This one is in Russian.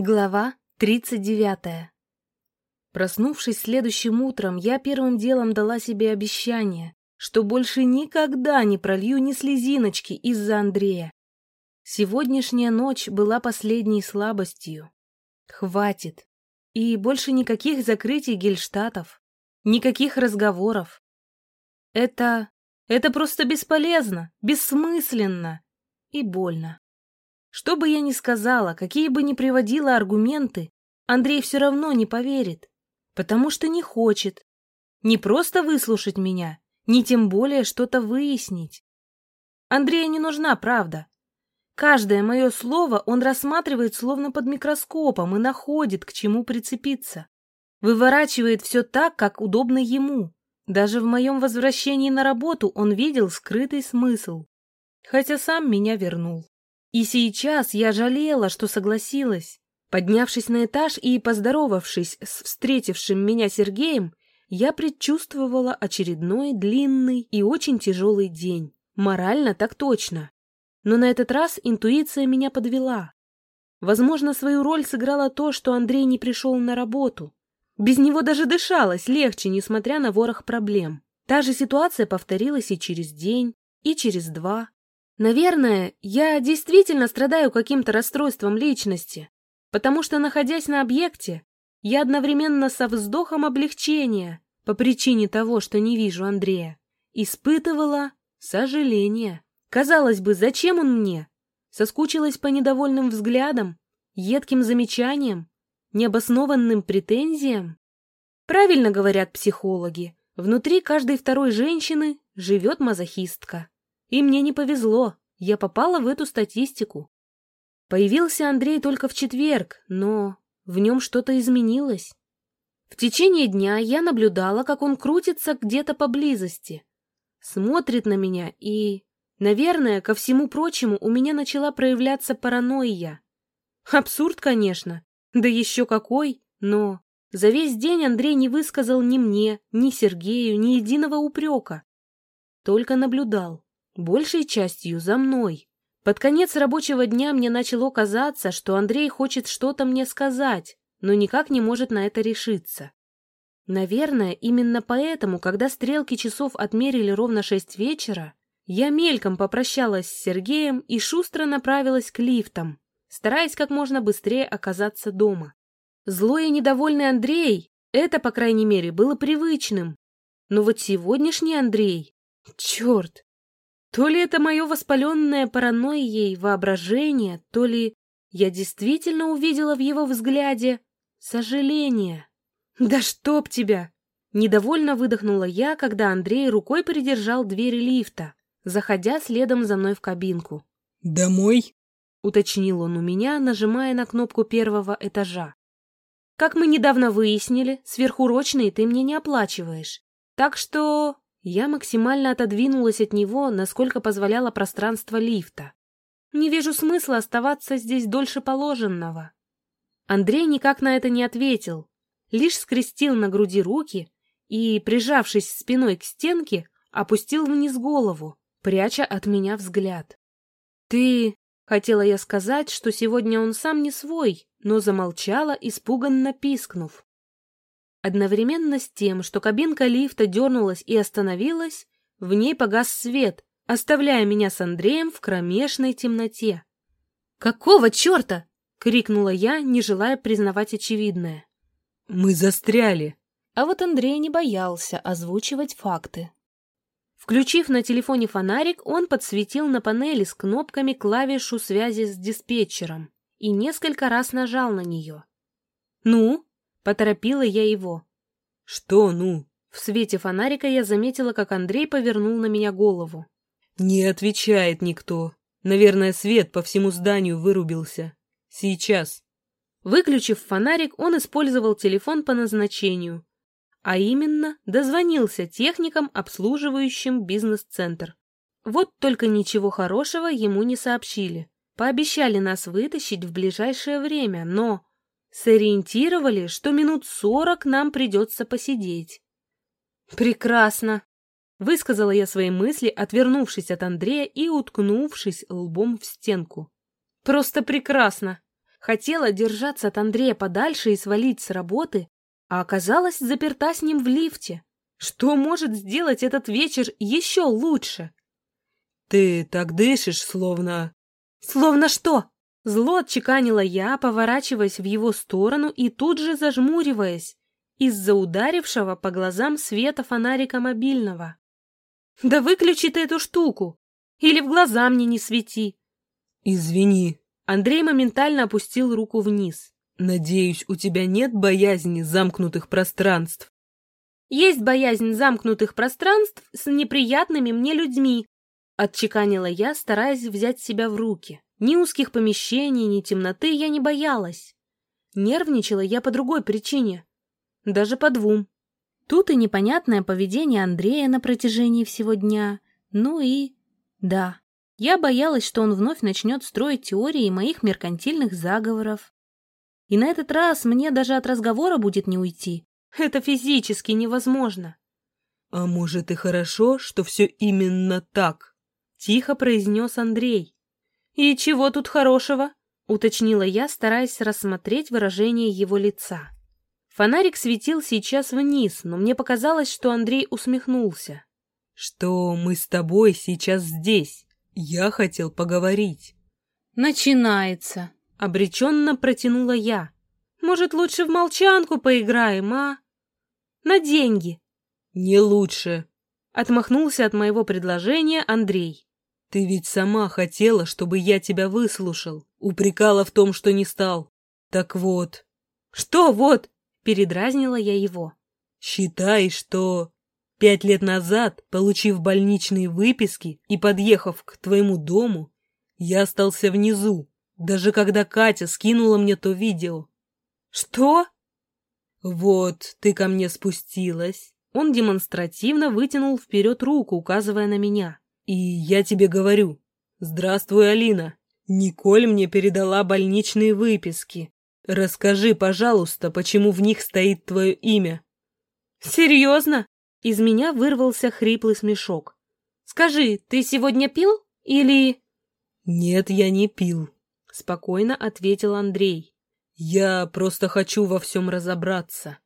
Глава 39 Проснувшись следующим утром, я первым делом дала себе обещание, что больше никогда не пролью ни слезиночки из-за Андрея. Сегодняшняя ночь была последней слабостью. Хватит. И больше никаких закрытий гельштатов, никаких разговоров. Это... это просто бесполезно, бессмысленно и больно. Что бы я ни сказала, какие бы ни приводила аргументы, Андрей все равно не поверит, потому что не хочет. Не просто выслушать меня, не тем более что-то выяснить. Андрею не нужна правда. Каждое мое слово он рассматривает словно под микроскопом и находит, к чему прицепиться. Выворачивает все так, как удобно ему. Даже в моем возвращении на работу он видел скрытый смысл. Хотя сам меня вернул. И сейчас я жалела, что согласилась. Поднявшись на этаж и поздоровавшись с встретившим меня Сергеем, я предчувствовала очередной длинный и очень тяжелый день. Морально так точно. Но на этот раз интуиция меня подвела. Возможно, свою роль сыграло то, что Андрей не пришел на работу. Без него даже дышалось легче, несмотря на ворох проблем. Та же ситуация повторилась и через день, и через два. Наверное, я действительно страдаю каким-то расстройством личности, потому что, находясь на объекте, я одновременно со вздохом облегчения по причине того, что не вижу Андрея, испытывала сожаление. Казалось бы, зачем он мне? Соскучилась по недовольным взглядам, едким замечаниям, необоснованным претензиям? Правильно говорят психологи, внутри каждой второй женщины живет мазохистка. И мне не повезло, я попала в эту статистику. Появился Андрей только в четверг, но в нем что-то изменилось. В течение дня я наблюдала, как он крутится где-то поблизости, смотрит на меня и, наверное, ко всему прочему, у меня начала проявляться паранойя. Абсурд, конечно, да еще какой, но за весь день Андрей не высказал ни мне, ни Сергею ни единого упрека, только наблюдал большей частью за мной. Под конец рабочего дня мне начало казаться, что Андрей хочет что-то мне сказать, но никак не может на это решиться. Наверное, именно поэтому, когда стрелки часов отмерили ровно шесть вечера, я мельком попрощалась с Сергеем и шустро направилась к лифтам, стараясь как можно быстрее оказаться дома. Злой и недовольный Андрей, это, по крайней мере, было привычным. Но вот сегодняшний Андрей... Черт! То ли это мое воспаленное паранойей воображение, то ли я действительно увидела в его взгляде сожаление. «Да чтоб тебя!» Недовольно выдохнула я, когда Андрей рукой придержал двери лифта, заходя следом за мной в кабинку. «Домой?» — уточнил он у меня, нажимая на кнопку первого этажа. «Как мы недавно выяснили, сверхурочные ты мне не оплачиваешь. Так что я максимально отодвинулась от него, насколько позволяло пространство лифта. Не вижу смысла оставаться здесь дольше положенного. Андрей никак на это не ответил, лишь скрестил на груди руки и, прижавшись спиной к стенке, опустил вниз голову, пряча от меня взгляд. «Ты...» — хотела я сказать, что сегодня он сам не свой, но замолчала, испуганно пискнув. Одновременно с тем, что кабинка лифта дернулась и остановилась, в ней погас свет, оставляя меня с Андреем в кромешной темноте. «Какого черта?» — крикнула я, не желая признавать очевидное. «Мы застряли!» А вот Андрей не боялся озвучивать факты. Включив на телефоне фонарик, он подсветил на панели с кнопками клавишу связи с диспетчером и несколько раз нажал на нее. «Ну?» Поторопила я его. «Что ну?» В свете фонарика я заметила, как Андрей повернул на меня голову. «Не отвечает никто. Наверное, свет по всему зданию вырубился. Сейчас». Выключив фонарик, он использовал телефон по назначению, а именно дозвонился техникам, обслуживающим бизнес-центр. Вот только ничего хорошего ему не сообщили. Пообещали нас вытащить в ближайшее время, но... Сориентировали, что минут сорок нам придется посидеть. «Прекрасно!» — высказала я свои мысли, отвернувшись от Андрея и уткнувшись лбом в стенку. «Просто прекрасно! Хотела держаться от Андрея подальше и свалить с работы, а оказалась заперта с ним в лифте. Что может сделать этот вечер еще лучше? Ты так дышишь, словно... Словно что? Зло отчеканила я, поворачиваясь в его сторону и тут же зажмуриваясь из-за ударившего по глазам света фонарика мобильного. «Да выключи ты эту штуку! Или в глаза мне не свети!» «Извини». Андрей моментально опустил руку вниз. «Надеюсь, у тебя нет боязни замкнутых пространств?» «Есть боязнь замкнутых пространств с неприятными мне людьми», отчеканила я, стараясь взять себя в руки. Ни узких помещений, ни темноты я не боялась. Нервничала я по другой причине. Даже по двум. Тут и непонятное поведение Андрея на протяжении всего дня. Ну и... Да, я боялась, что он вновь начнет строить теории моих меркантильных заговоров. И на этот раз мне даже от разговора будет не уйти. Это физически невозможно. «А может и хорошо, что все именно так?» — тихо произнес Андрей. «И чего тут хорошего?» — уточнила я, стараясь рассмотреть выражение его лица. Фонарик светил сейчас вниз, но мне показалось, что Андрей усмехнулся. «Что мы с тобой сейчас здесь? Я хотел поговорить». «Начинается», — обреченно протянула я. «Может, лучше в молчанку поиграем, а? На деньги». «Не лучше», — отмахнулся от моего предложения Андрей. Ты ведь сама хотела, чтобы я тебя выслушал. Упрекала в том, что не стал. Так вот. Что вот? Передразнила я его. Считай, что... Пять лет назад, получив больничные выписки и подъехав к твоему дому, я остался внизу, даже когда Катя скинула мне то видео. Что? Вот, ты ко мне спустилась. Он демонстративно вытянул вперед руку, указывая на меня. И я тебе говорю, здравствуй, Алина. Николь мне передала больничные выписки. Расскажи, пожалуйста, почему в них стоит твое имя. Серьезно? Из меня вырвался хриплый смешок. Скажи, ты сегодня пил или... Нет, я не пил, спокойно ответил Андрей. Я просто хочу во всем разобраться.